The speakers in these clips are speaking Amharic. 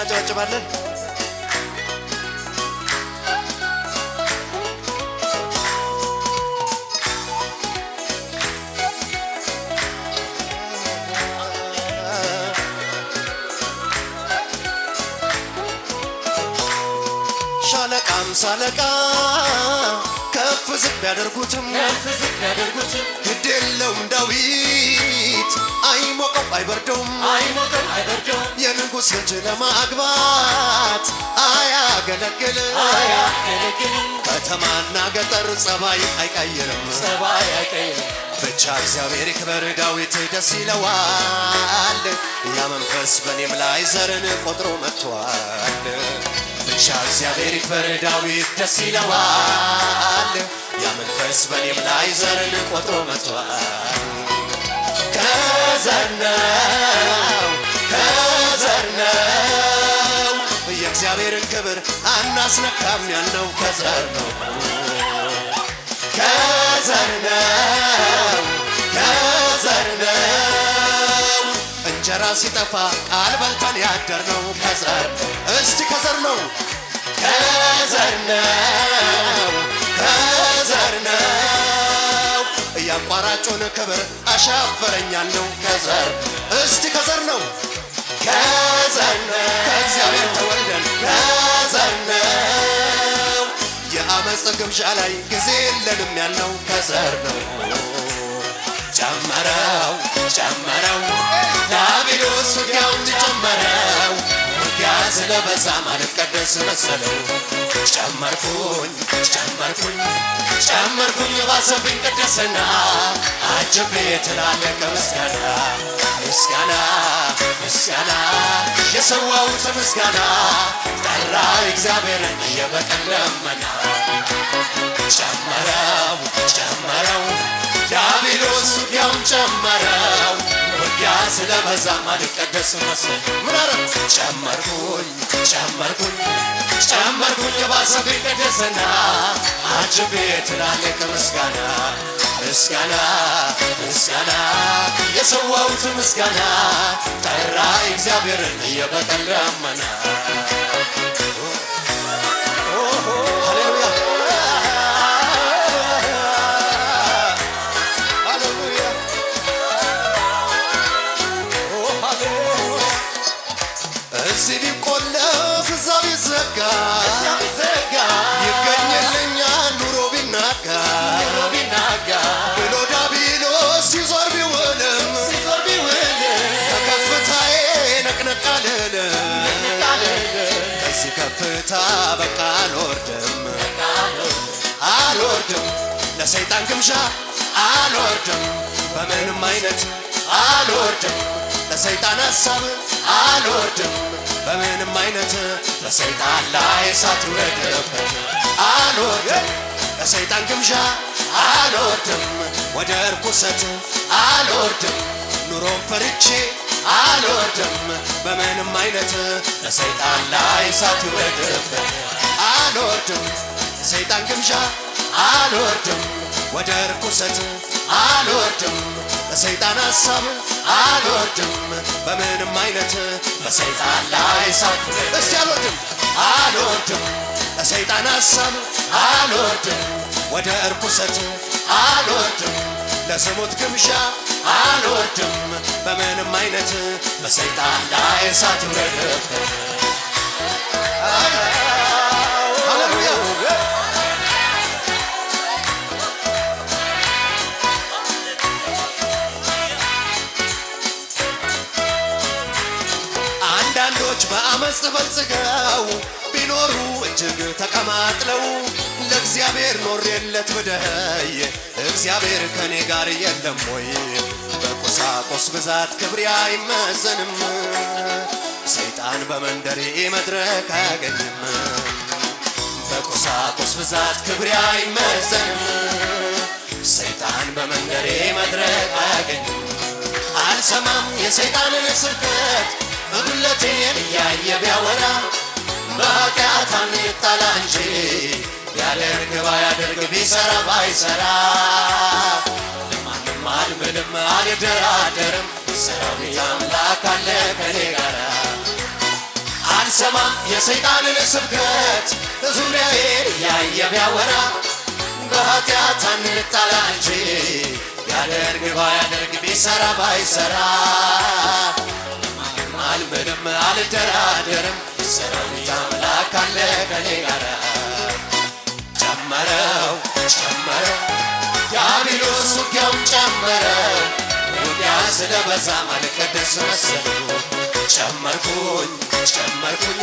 እናጨበጭባለን። ሻለቃም ሳለቃ ዝቅ ቢያደርጉትም ግድ የለውም ዳዊት። አይሞቀው አይበርደውም የንጉሥ ልጅ ለማግባት አያገለግልም ከተማና ገጠር ጸባይ አይቀይርም ጸባይ አይቀይርም ብቻ እግዚአብሔር ይክበር ዳዊት ደስ ይለዋል። ያ መንፈስ በእኔም ላይ ዘርን ቆጥሮ መጥቷል ብቻ እግዚአብሔር ይክበር ዳዊት ደስ ይለዋል። ያ መንፈስ በእኔም ላይ ዘርን ቆጥሮ መጥቷል። ከዘር ነው የእግዚአብሔርን ክብር አናስነካም ያልነው ከዘር ነው። ከዘር ነው ከዘር ነው እንጀራ ሲጠፋ ቃል በልተን ያደር ነው ከዘር እስቲ ከዘር ነው። ከዘር ነው ከዘር ነው። እያቋራጩን ክብር አሻፈረኛል ነው ከዘር እስቲ ከዘር ነው። ከዘር ነው ከእግዚአብሔር ተወልደን ከዘር ነው። የአመፅ ግብዣ ላይ ጊዜ የለንም ያልነው ከዘር ነው ጨመረው ጨመረው ዳቢሎስ ውጊያውን ጨመረው። ውጊያ ስለበዛ ማለት ቀደስ መሰለው። ጨመርኩኝ ጨመርኩኝ ጨመርኩኝ ባሰብኝ ቅድስና አጅቤ ትላለቀ ምስጋና ምስጋና ምስጋና የሰዋሁት ምስጋና ጠራ እግዚአብሔርን የበቀል ደመና ጨመረው ጨመረው ዲያብሎስ ውጊያውን ጨመረው። ውጊያ ስለበዛ ማልቀደስ መስል ምን አረግ ጨመርኩኝ ጨመርኩኝ ጨመርኩኝ። የባሰብኝ ቅድስና አጅቤ ትላልቅ ምስጋና ምስጋና ምስጋና። የሰዋሁት ምስጋና ጠራ እግዚአብሔርን የበቀል ደመና እዚህ ቢቆለፍ እዛ ቢዘጋ ይገኝልኛል ኑሮ ቢናጋ ብሎ ዳቢሎስ ሲዞር ቢውልም ከከፍታዬ ነቅነቅ አልልም። ከዚህ ከፍታ በቃ አልወርድም። አልወርድም። ለሰይጣን ግምዣ አልወርድም። በምንም አይነት አልወርድም ለሰይጣን ሀሳብ አልወርድም በምንም አይነት ለሰይጣን ላይ እሳት አልወርድም ለሰይጣን ግምዣ አልወርድም ወደ እርኩሰት አልወርድም ኑሮን ፈርቼ አልወርድም በምንም አይነት ለሰይጣን ላይ እሳት ይውረድበት አልወርድም ሰይጣን ግምዣ አልወርድም ወደ እርኩሰት አልወርድም ለሰይጣን ሀሳብ አልወርድም በምንም አይነት በሰይጣን ላይ እሳት እስቲ አልወርድም አልወርድም ለሰይጣን ሀሳብ አልወርድም ወደ እርኩሰት አልወርድም ለስሙት ግምዣ አልወርድም በምንም አይነት በሰይጣን ላይ እሳት ይውረድበት አንዳንዶች በአመፅ በልጽገው ቢኖሩ እጅግ ተቀማጥለው ለእግዚአብሔር ኖሬለት ብደኸይ እግዚአብሔር ከኔ ጋር የለም ወይ? በቁሳቁስ ብዛት ክብሬ አይመዘንም። ሰይጣን በመንደሬ መድረክ አያገኝም። በቁሳቁስ ብዛት ክብሬ አይመዘንም። ሰይጣን በመንደሬ መድረክ አያገኝም። አልሰማም የሰይጣንን ስብከት እብለቴን እያየ ቢያወራ በኃጢአት አንጣላ እንጂ ቢያደርግ ባያደርግ ቢሰራ ባይሰራ። ለማንም አልምልም አልደራደርም። ሰራዊት አምላክ አለ ከኔ ጋር አልሰማም የሰይጣንን ስብከት ዙሪያዬን እያየ ቢያወራ በኃጢአት አንጣላ እንጂ ያደርግ ባያደርግ ቢሰራ ባይሰራ አልምልም አልደራደርም። ሰራዊት አምላክ አለ ከኔ ጋር ጨመረው ጨመረው ዲያብሎስ ውጊያውን ጨመረው። ውጊያ ስለበዛ ማልቀደስ መሰሉ ጨመርኩኝ ጨመርኩኝ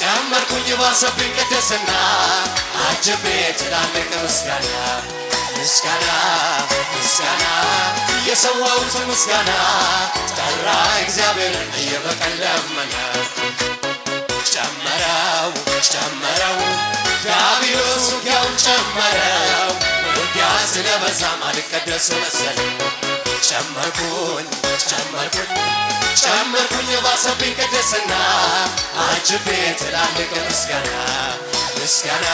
ጨመርኩኝ ባሰብኝ ቅድስና። አጅቤ ትላልቅ ምስጋና ምስጋና ምስጋና የሰዋሁት ምስጋና ጠራ። እግዚአብሔርን እየበቀል ለመነ ጨመረው ጨመረው። ዲያብሎስ ውጊያውን ጨመረው። ውጊያ ስለበዛ ማልቀደስ መሰለኝ። ጨመርኩኝ ጨመርኩኝ ጨመርኩኝ። ባሰብኝ ቅድስና አጅቤ ትላልቅ ምስጋና ምስጋና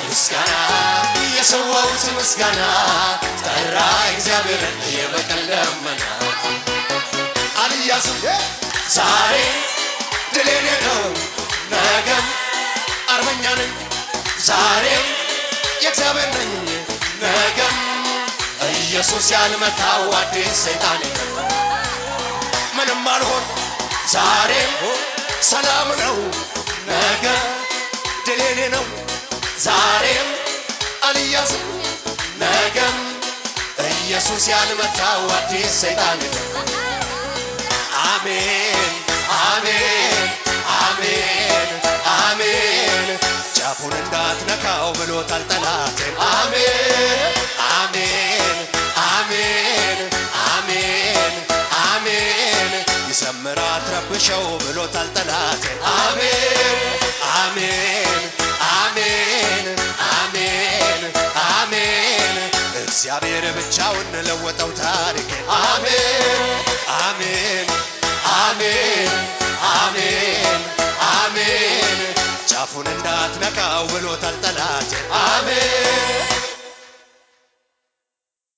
ምስጋና የሰዋሁት ምስጋና። ጠራ እግዚአብሔርን የበቀል ደመና። አልያዝም ዛሬ ድሌኔ ነው ነገም አርበኛ ነኝ። ዛሬም የእግዚአብሔር ነኝ ነገም ኢየሱስ ያልመታው አዲስ ሰይጣን ምንም አልሆን ዛሬም ሰላም ነው ነገ ድሌኔ ነው። ዛሬም አልያዝም ነገም ኢየሱስ ያልመታው አዲስ ሰይጣን አሜን አሜን አሜን አሜን። ጫፉን እንዳትነካው ብሎታል ጠላቴን አሜን አሜን አሜን አሜን አሜን። ይዘምር አትረብሸው ብሎታል አሜን አሜን እግዚአብሔር ብቻውን ለወጠው ታሪኬን አሜን አሜን አሜን አሜን አሜን። ጫፉን እንዳትነካው ብሎታል ጠላቴን